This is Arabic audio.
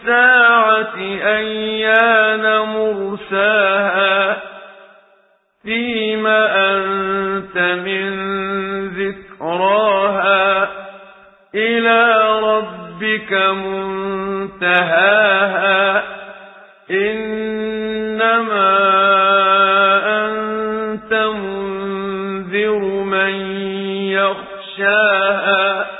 الساعة أيان مرساها فيم أنت من ذكراها إلى ربك منتهاها إنما أنت منذر من يخشاها